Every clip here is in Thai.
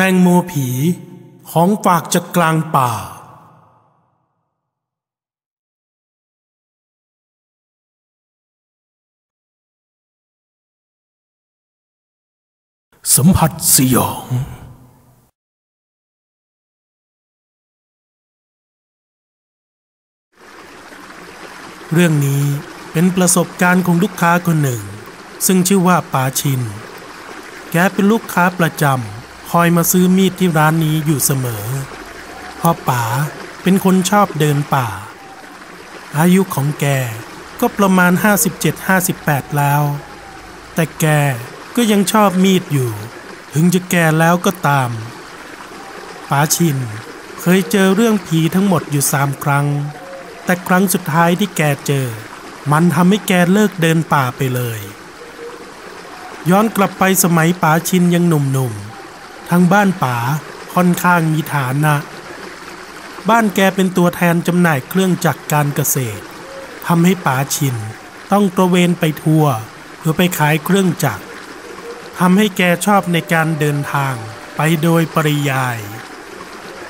ตงโมผี ของฝากจากกลางป่า สัมผัสสยอง เรื่องนี้เป็นประสบการณ์ของลูกค้าคนหนึ่ง ซึ่งชื่อว่าป๋าชิน แกเป็นลูกค้าประจำ คอยมาซื้อมีดที่ร้านนี้อยู่เสมอเพราะป๋าเป็นคนชอบเดินป่า อายุของแกก็ประมาณ 57-58 แล้ว แต่แกก็ยังชอบมีดอยู่ ถึงจะแก่แล้วก็ตามป๋าชินเคยเจอเรื่องผีทั้งหมดอยู่สามครั้ง แต่ครั้งสุดท้ายที่แกเจอ มันทำให้แกเลิกเดินป่าไปเลย ย้อนกลับไปสมัยป๋าชินยังหนุ่มๆ ทางบ้านป๋าค่อนข้างมีฐานะ บ้านแกเป็นตัวแทนจำหน่ายเครื่องจักรการเกษตรทำให้ป๋าชินต้องตระเวนไปทัวร์เพื่อไปขายเครื่องจักรทำให้แกชอบในการเดินทางไปโดยปริยาย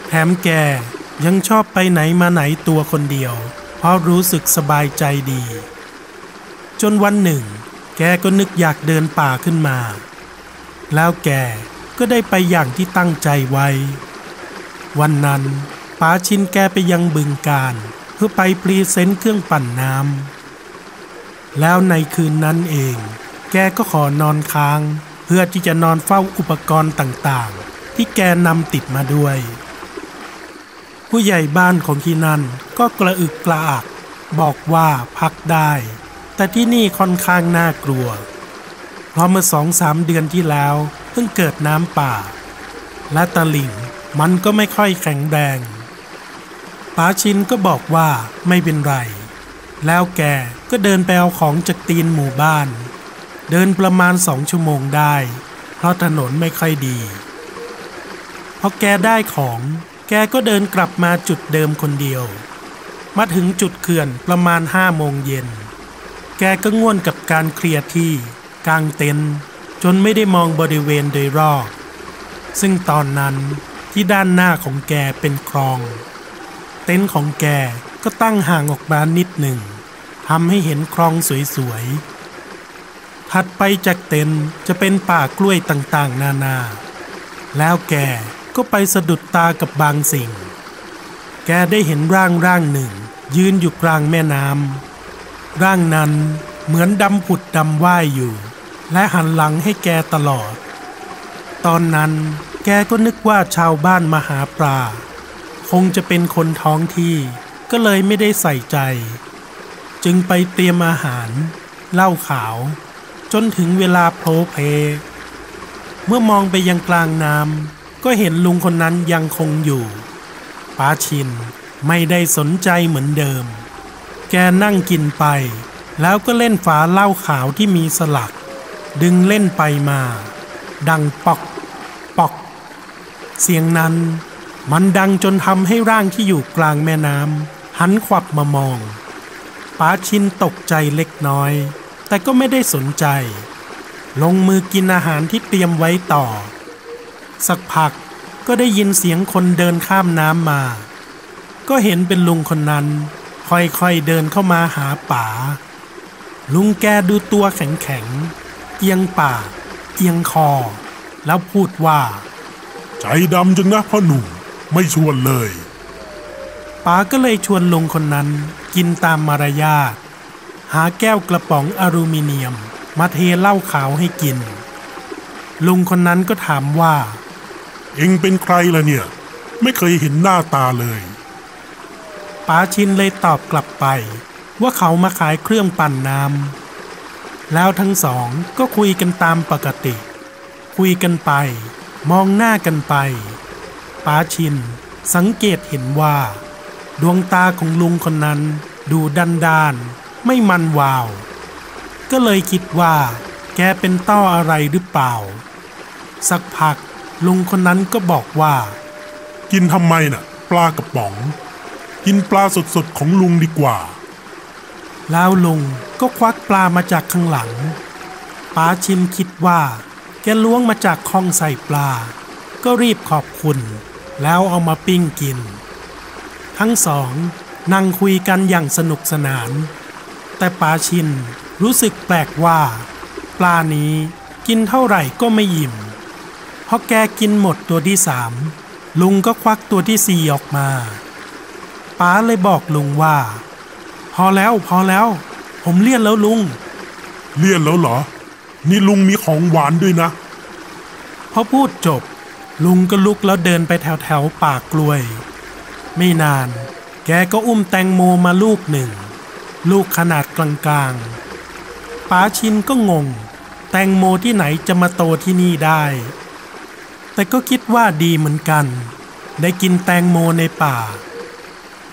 แถมแกยังชอบไปไหนมาไหนตัวคนเดียว เพราะรู้สึกสบายใจดี จนวันหนึ่ง แกก็นึกอยากเดินป่าขึ้นมา แล้วแก ก็ได้ไปอย่างที่ตั้งใจไว้ วันนั้นป๋าชินแกไปยังบึงการ เพื่อไปพรีเซนต์เครื่องปั่นน้ำแล้วในคืนนั้นเอง แกก็ขอนอนค้าง เพื่อที่จะนอนเฝ้าอุปกรณ์ต่างๆ ที่แกนำติดมาด้วย ผู้ใหญ่บ้านของที่นั่นก็กระอึกกระอัก บอกว่าพักได้ แต่ที่นี่ค่อนข้างน่ากลัว เพราะเมื่อสองสามเดือนที่แล้ว เพิ่งเกิดน้ำป่า และตะลิ่งมันก็ไม่ค่อยแข็งแรงป้าชินก็บอกว่าไม่เป็นไร แล้วแกก็เดินไปเอาของจากตีนหมู่บ้าน เดินประมาณสองชั่วโมงได้ เพราะถนนไม่ค่อยดีพอแกได้ของ แกก็เดินกลับมาจุดเดิมคนเดียว มาถึงจุดเขื่อนประมาณห้าโมงเย็น แกก็ง่วนกับการเคลียร์ที่กลางเต็นท์ จนไม่ได้มองบริเวณโดยรอบ ซึ่งตอนนั้นที่ด้านหน้าของแกเป็นคลอง เต็นท์ของแกก็ตั้งห่างออกมานิดหนึ่งทำให้เห็นคลองสวยๆ ถัดไปจากเต็นท์จะเป็นป่ากล้วยต่างๆ นานา แล้วแกก็ไปสะดุดตากับบางสิ่ง แกได้เห็นร่างร่างหนึ่ง ยืนอยู่กลางแม่น้ำร่างนั้นเหมือนดำผุดดำว่ายอยู่ และหันหลังให้แกตลอด ตอนนั้นแกก็นึกว่าชาวบ้านมาหาปลา คงจะเป็นคนท้องที่ก็เลยไม่ได้ใส่ใจ จึงไปเตรียมอาหารเหล้าขาว จนถึงเวลาโพลเพ เมื่อมองไปยังกลางน้ำก็เห็นลุงคนนั้นยังคงอยู่ป้าชินไม่ได้สนใจเหมือนเดิม แกนั่งกินไป แล้วก็เล่นฝาเหล้าขาวที่มีสลัก ดึงเล่นไปมา ดังปอกปอก เสียงนั้นมันดังจนทำให้ร่างที่อยู่กลางแม่น้ำหันขวับมามองป้าชินตกใจเล็กน้อย แต่ก็ไม่ได้สนใจ ลงมือกินอาหารที่เตรียมไว้ต่อ สักพักก็ได้ยินเสียงคนเดินข้ามน้ำมา ก็เห็นเป็นลุงคนนั้น ค่อยๆเดินเข้ามาหาป๋าลุงแกดูตัวแข็งๆ เอียงปาก เอียงคอ แล้วพูดว่า ใจดำจังนะพ่อหนุ่มไม่ชวนเลยป๋าก็เลยชวนลุงคนนั้นกินตามมารยาทหาแก้วกระป๋องอลูมิเนียม มาเทเหล้าขาวให้กิน ลุงคนนั้นก็ถามว่า เอ็งเป็นใครล่ะเนี่ย ไม่เคยเห็นหน้าตาเลยป๋าชินเลยตอบกลับไป ว่าเขามาขายเครื่องปั่นน้ำ แล้วทั้งสองก็คุยกันตามปกติ คุยกันไป มองหน้ากันไปป๋าชิน สังเกตเห็นว่า ดวงตาของลุงคนนั้นดูดันดานไม่มันวาว ก็เลยคิดว่า แกเป็นต้ออะไรหรือเปล่า สักพักลุงคนนั้นก็บอกว่า กินทำไมน่ะ ปลากระป๋อง กินปลาสดๆของลุงดีกว่า แล้วลุงก็ควักปลามาจากข้างหลังป้าชินคิดว่าแกล้วงมาจากคลองใส่ปลา ก็รีบขอบคุณ แล้วเอามาปิ้งกิน ทั้งสองนั่งคุยกันอย่างสนุกสนาน แต่ป๋าชินรู้สึกแปลกว่า ปลานี้กินเท่าไหร่ก็ไม่อิ่มพอแกกินหมดตัวที่สามลุงก็ควักตัวที่สี่ออกมาป๋าเลยบอกลุงว่า พอแล้วพอแล้ว ผมเลี่ยนแล้วลุง เลี่ยนแล้วเหรอ นี่ลุงมีของหวานด้วยนะพอพูดจบ ลุงก็ลุกแล้วเดินไปแถวแถวๆป่ากล้วย ไม่นาน แกก็อุ้มแตงโมมาลูกหนึ่ง ลูกขนาดกลางๆป๋าชินก็งง แตงโมที่ไหนจะมาโตที่นี่ได้ แต่ก็คิดว่าดีเหมือนกัน ได้กินแตงโมในป่า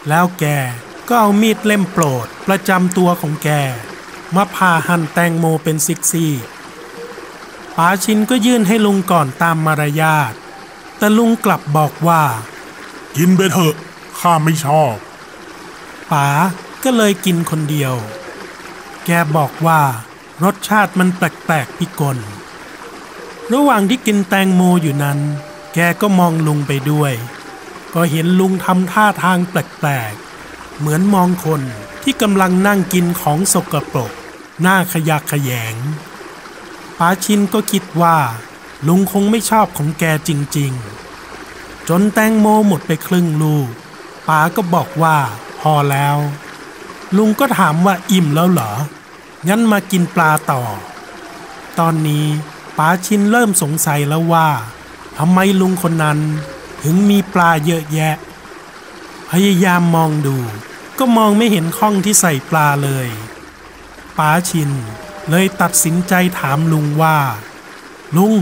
แล้วแก ก็เอามีดเล่มโปรดประจำตัวของแก มาผ่าหั่นแตงโมเป็นซิกซี่ป๋าชินก็ยื่นให้ลุงก่อนตามมารยาท แต่ลุงกลับบอกว่า กินไปเถอะ ข้าไม่ชอบป๋าก็เลยกินคนเดียว แกบอกว่ารสชาติมันแปลกๆพิกล ระหว่างที่กินแตงโมอยู่นั้น แกก็มองลุงไปด้วย ก็เห็นลุงทำท่าทางแปลกๆ เหมือนมองคนที่กำลังนั่งกินของสกปรก หน้าขยักขยงป้าชินก็คิดว่า ลุงคงไม่ชอบของแกจริง ๆ จนแตงโมหมดไปครึ่งลูกป้าก็บอกว่าพอแล้ว ลุงก็ถามว่าอิ่มแล้วเหรอ งั้นมากินปลาต่อ ตอนนี้ป้าชินเริ่มสงสัยแล้วว่าทำไมลุงคนนั้นถึงมีปลาเยอะแยะ พยายามมองดู ก็มองไม่เห็นข้องที่ใส่ปลาเลยป้าชิน เลยตัดสินใจถามลุงว่า ลุง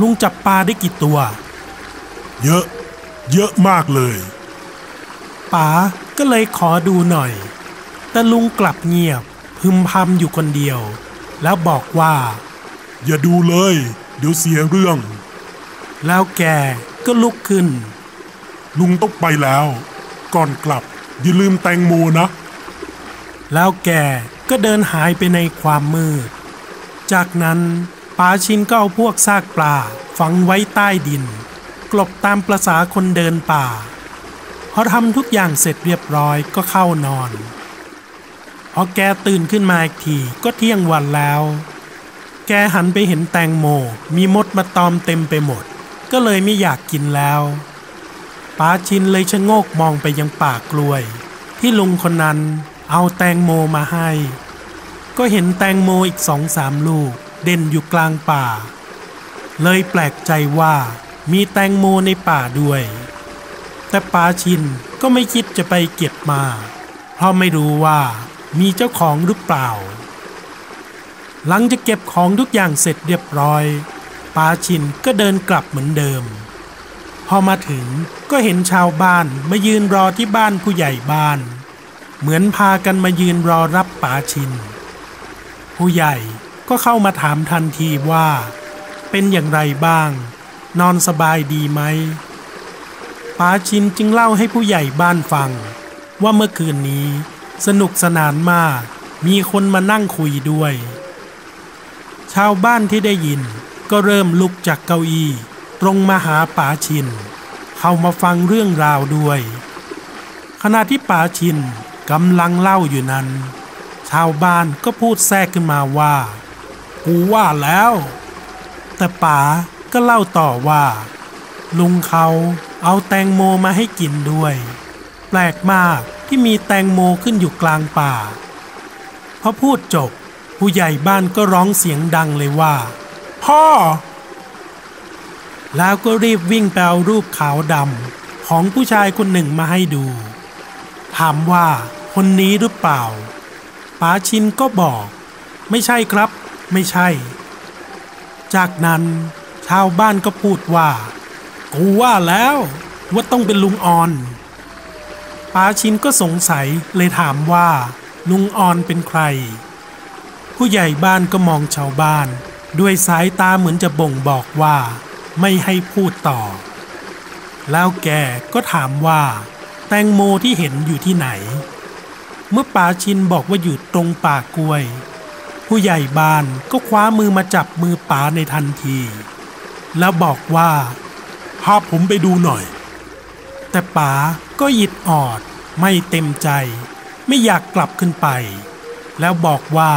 ลุงจับปลาได้กี่ตัว เยอะ เยอะมากเลยป๋าก็เลยขอดูหน่อย แต่ลุงกลับเงียบพึมพำอยู่คนเดียว แล้วบอกว่า อย่าดูเลย เดี๋ยวเสียเรื่อง แล้วแกก็ลุกขึ้น ลุงต้องไปแล้ว ก่อนกลับ อย่าลืมแตงโมนะ แล้วแกก็เดินหายไปในความมืด จากนั้นป๋าชินก็เอาพวกซากปลาฝังไว้ใต้ดิน กลบตามประษาคนเดินป่าพอทำทุกอย่างเสร็จเรียบร้อยก็เข้านอนพอแกตื่นขึ้นมาอีกทีก็เที่ยงวันแล้ว แกหันไปเห็นแตงโมมีมดมาตอมเต็มไปหมด ก็เลยไม่อยากกินแล้ว ป้าชินเลยชะโงกมองไปยังป่ากล้วย ที่ลุงคนนั้นเอาแตงโมมาให้ ก็เห็นแตงโมอีกสองสามลูก เด่นอยู่กลางป่า เลยแปลกใจว่ามีแตงโมในป่าด้วย แต่ป้าชินก็ไม่คิดจะไปเก็บมา เพราะไม่รู้ว่ามีเจ้าของหรือเปล่า หลังจากเก็บของทุกอย่างเสร็จเรียบร้อยป้าชินก็เดินกลับเหมือนเดิม อมาถึงก็เห็นชาวบ้านมายืนรอที่บ้านผู้ใหญ่บ้าน เหมือนพากันมายืนรอรับป๋าชิน ผู้ใหญ่ก็เข้ามาถามทันทีว่า เป็นอย่างไรบ้าง นอนสบายดีไหมป๋าชินจึงเล่าให้ผู้ใหญ่บ้านฟัง ว่าเมื่อคืนนี้สนุกสนานมาก มีคนมานั่งคุยด้วย ชาวบ้านที่ได้ยินก็เริ่มลุกจากเก้าอี้ ตรงมาหาป๋าชิน เข้ามาฟังเรื่องราวด้วย ขณะที่ป๋าชินกำลังเล่าอยู่นั้น ชาวบ้านก็พูดแทรกขึ้นมาว่า กูว่าแล้ว แต่ป๋าก็เล่าต่อว่า ลุงเขาเอาแตงโมมาให้กินด้วย แปลกมากที่มีแตงโมขึ้นอยู่กลางป่าพอพูดจบ ผู้ใหญ่บ้านก็ร้องเสียงดังเลยว่า พ่อ แล้วก็รีบวิ่งไปเอารูปขาวดำของผู้ชายคนหนึ่งมาให้ดู ถามว่าคนนี้หรือเปล่าป๋าชินก็บอก ไม่ใช่ครับ ไม่ใช่ จากนั้นชาวบ้านก็พูดว่า กูว่าแล้วว่าต้องเป็นลุงออนป๋าชินก็สงสัยเลยถามว่า ลุงออนเป็นใคร ผู้ใหญ่บ้านก็มองชาวบ้าน ด้วยสายตาเหมือนจะบ่งบอกว่า ไม่ให้พูดต่อ แล้วแกก็ถามว่า แตงโมที่เห็นอยู่ที่ไหน เมื่อป๋าชินบอกว่าอยู่ตรงป่ากล้วย ผู้ใหญ่บ้านก็คว้ามือมาจับมือป๋าในทันที แล้วบอกว่าพพาผมไปดูหน่อย แต่ป๋าก็หยิดออดไม่เต็มใจ ไม่อยากกลับขึ้นไป แล้วบอกว่า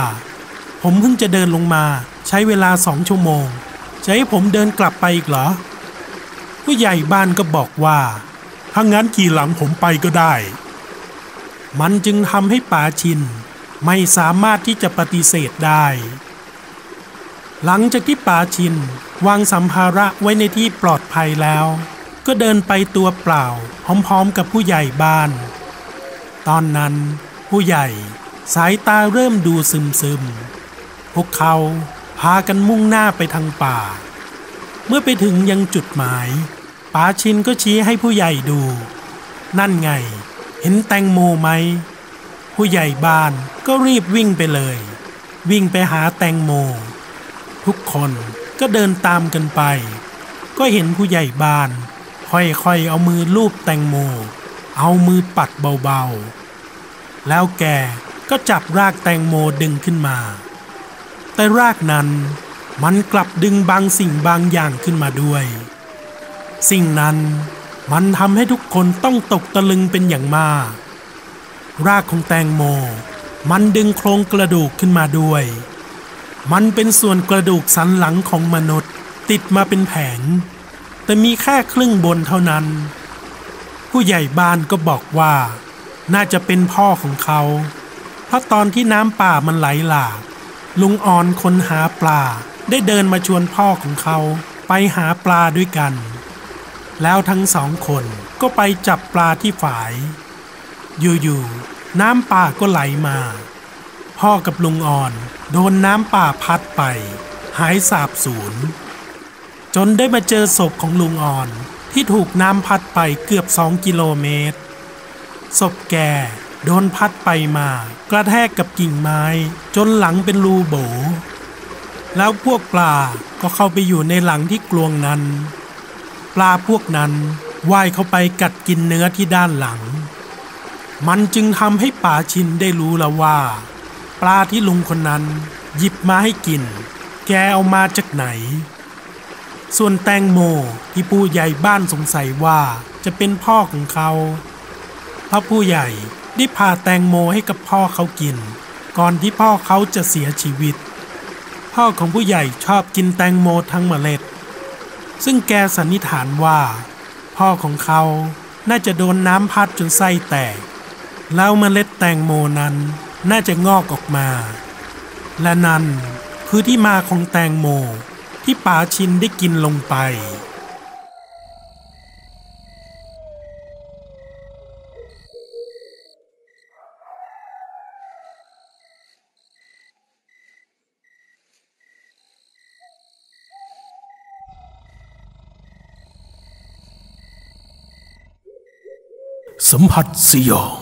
ผมเพิ่งจะเดินลงมาใช้เวลาสองชั่วโมง จะให้ผมเดินกลับไปอีกเหรอ ผู้ใหญ่บ้านก็บอกว่าถ้างั้นขี่หลังผมไปก็ได้ มันจึงทำให้ป๋าชินไม่สามารถที่จะปฏิเสธได้ หลังจากที่ป๋าชินวางสัมภาระไว้ในที่ปลอดภัยแล้ว ก็เดินไปตัวเปล่าพร้อมๆกับผู้ใหญ่บ้าน ตอนนั้นผู้ใหญ่สายตาเริ่มดูซึมๆพวกเขา พากันมุ่งหน้าไปทางป่า เมื่อไปถึงยังจุดหมายป๋าชินก็ชี้ให้ผู้ใหญ่ดู นั่นไง เห็นแตงโมไหม ผู้ใหญ่บ้านก็รีบวิ่งไปเลย วิ่งไปหาแตงโม ทุกคนก็เดินตามกันไป ก็เห็นผู้ใหญ่บ้าน ค่อยๆเอามือลูบแตงโม เอามือปัดเบาๆ แล้วแกก็จับรากแตงโมดึงขึ้นมา แต่รากนั้นมันกลับดึงบางสิ่งบางอย่างขึ้นมาด้วย สิ่งนั้นมันทำให้ทุกคนต้องตกตะลึงเป็นอย่างมาก รากของแตงโม มันดึงโครงกระดูกขึ้นมาด้วย มันเป็นส่วนกระดูกสันหลังของมนุษย์ติดมาเป็นแผง แต่มีแค่ครึ่งบนเท่านั้น ผู้ใหญ่บ้านก็บอกว่า น่าจะเป็นพ่อของเขา เพราะตอนที่น้ำป่ามันไหลหลาก ลุงอ่อนคนหาปลาได้เดินมาชวนพ่อของเขาไปหาปลาด้วยกัน แล้วทั้งสองคนก็ไปจับปลาที่ฝาย อยู่ๆน้ำป่าก็ไหลมา พ่อกับลุงอ่อนโดนน้ำป่าพัดไป หายสาบสูญจนได้มาเจอศพของลุงอ่อนที่ถูกน้ำพัดไปเกือบสองกิโลเมตรศพแก โดนพัดไปมา กระแทกกับกิ่งไม้ จนหลังเป็นรูโบ แล้วพวกปลาก็เข้าไปอยู่ในหลังที่กลวงนั้น ปลาพวกนั้นว่ายเข้าไปกัดกินเนื้อที่ด้านหลัง มันจึงทำให้ป่าชินได้รู้แล้วว่า ปลาที่ลุงคนนั้น หยิบมาให้กิน แกเอามาจากไหน ส่วนแตงโมที่ผู้ใหญ่บ้านสงสัยว่าจะเป็นพ่อของเขาเพราะผู้ใหญ่ ได้พาแตงโมให้กับพ่อเขากิน ก่อนที่พ่อเขาจะเสียชีวิต พ่อของผู้ใหญ่ชอบกินแตงโมทั้งเมล็ด ซึ่งแกสันนิษฐานว่า พ่อของเขาน่าจะโดนน้ำพัดจนไส้แตก แล้วเมล็ดแตงโมนั้นน่าจะงอกออกมา และนั่นคือที่มาของแตงโมที่ป๋าชินได้กินลงไป สัมผัสสยอง